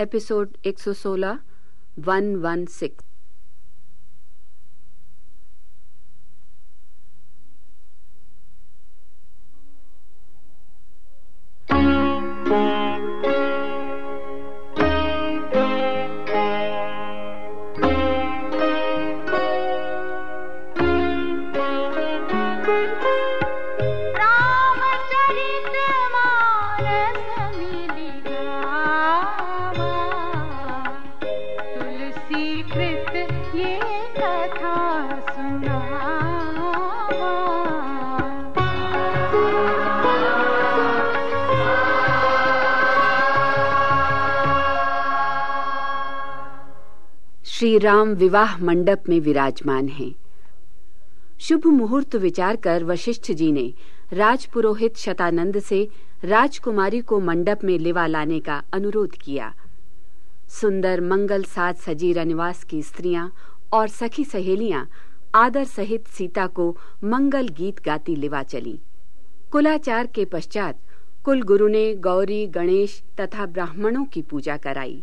Episode 116 116 Shri Ram विवाह मंडप में विराजमान हैं। शुभ मुहूर्त विचार कर वशिष्ठ जी ने राजपुरोहित शतानंद से राजकुमारी को मंडप में लिवा लाने का अनुरोध किया। सुंदर मंगल साज सजी रनिवास की स्त्रियाँ और सखी सहेलियाँ आदर सहित सीता को मंगल गीत गाती लिवा चली। कुलाचार के पश्चात कुल गुरु ने गौरी, गणेश तथा ब्राह्मणों की पूजा कराई।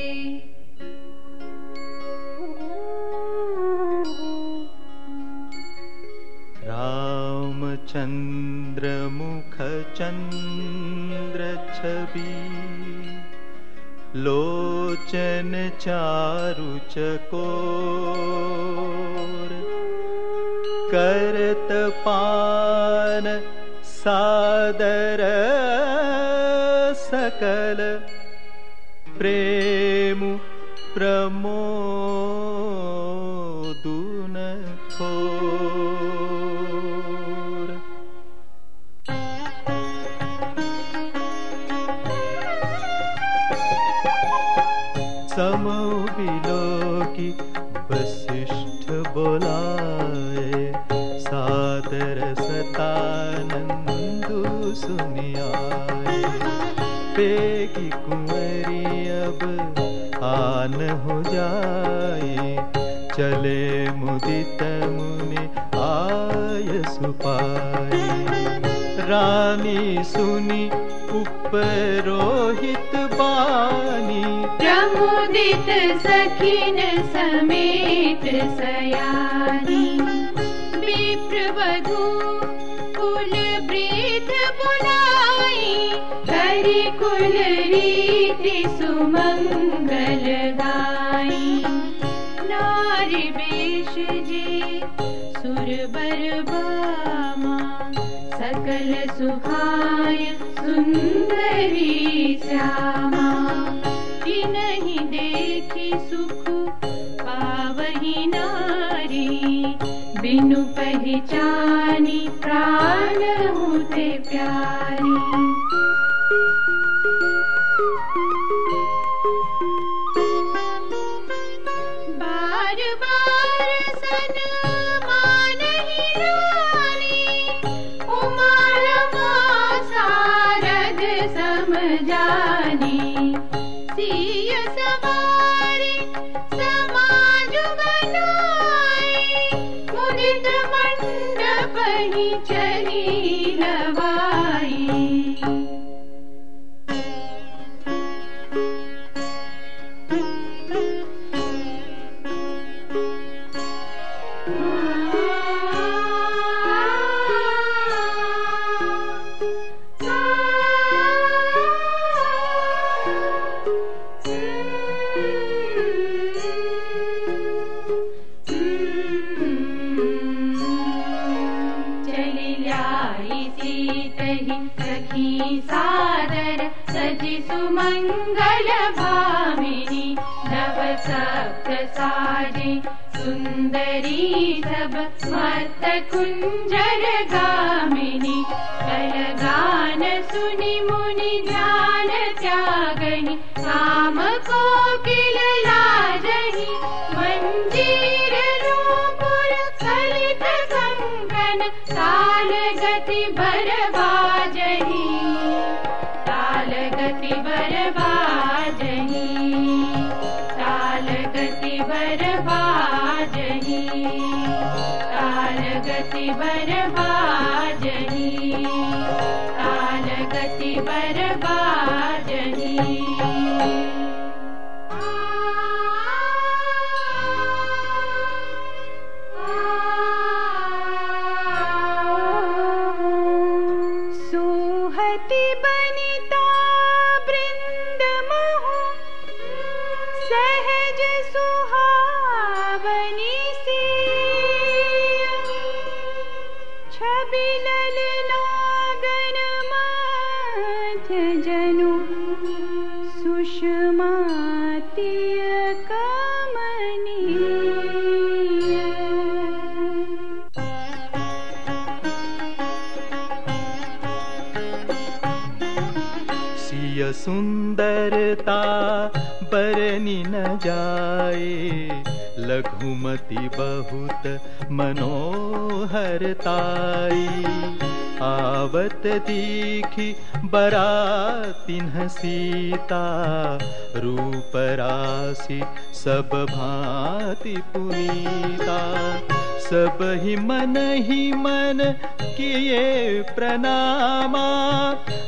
मुख चन्द्र छवि लोचन चारु चको करत पान सादर सकल प्रेम प्रमो की वशिष्ठ बोलाए, सादर सतानंदु सुनियाए। पेगी कुंवरी अब आन हो जाए, चले मुदित मुनि आय सुपाई रानी सुनी उपरोहित बानी। प्रमुदित सखिन समेत सयानी। विप्रवधू कुल वृद्ध बुलाई हरि कुल रीति सुमंगल सुख पावही नारी। बिनु पहचानी प्राण होते प्यारी। बार बार सन साजे सुन्दरी सब मत कुञ्जर गामिनी कलगान सुनि मुनि ध्यान त्यागनि काम कोकिल लाजहि मञ्जीर नूपुर कलित कङ्कन ताल गति बरबाजहि बनिता बृन्द महु सहज सुन्दरता बरनि न जाए लघुमति बहुत मनोहरताई। आवत दीखी बरातिन्ह सीता राशि सब भांति पुनीता सब ही मन ही मन किए प्रणामा।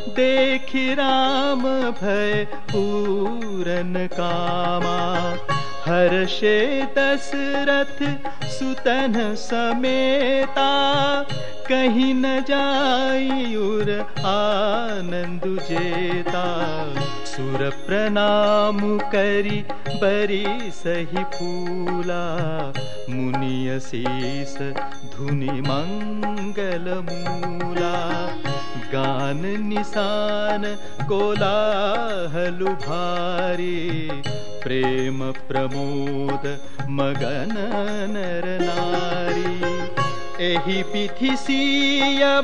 देखि राम भय पूरन कामा। हर्षे दशरथ सुतन समेता। कहीं न जायुर आनंद जेता। सुर प्रणाम करी बरी सही फूला मुनिय शीस धुनि मंगल मूला। गान निशान कोलाहलु भारी। प्रेम प्रमोद मगन नर नारी। एहि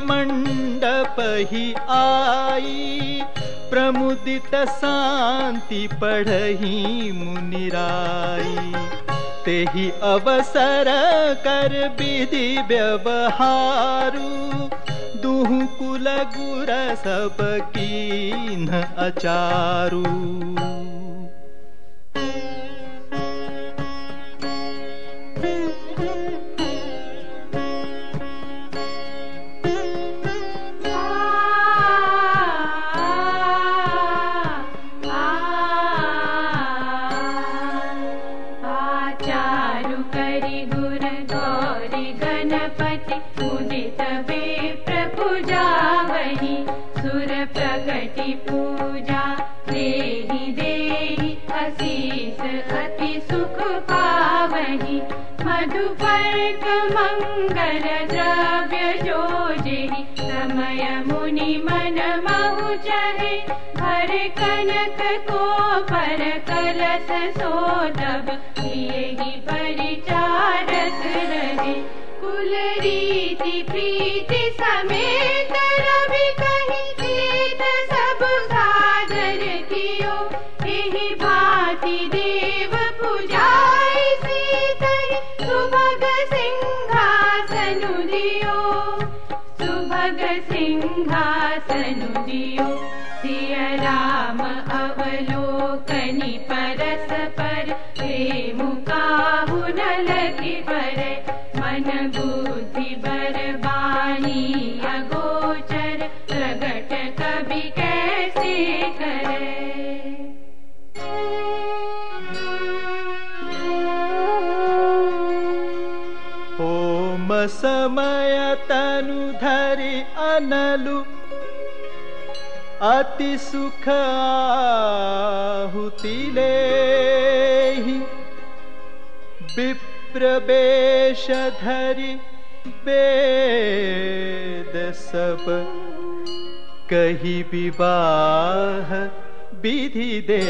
मण्डप ही आई प्रमुदित शान्ति पढ़ही मुनिराई तेहि अवसर कर विधि व्यवहारु। दुहु कुल गुर सब कीन अचारू गणपति मुदित वे प्रपूजावहि सुर प्रगति पूजा देहि देहि असीस अति सुख पावहि। मधुपर्क मंगल द्रव्य जोजिहि समय मुनि मन कलश सोदब रीति प्रीति समेत रवि कही तीत सब सादर कियो एहि भांति देव सुभग सिंहासनु दियो। सुभग सिंहासनु दियो। सिय राम अवलोकनि परस पर प्रेम काहु न लगी पर। मन समय तनु धरि अनलु अति सुख आहुति लेहि विप्र वेश धरि वेद सब कही विवाह विधि दे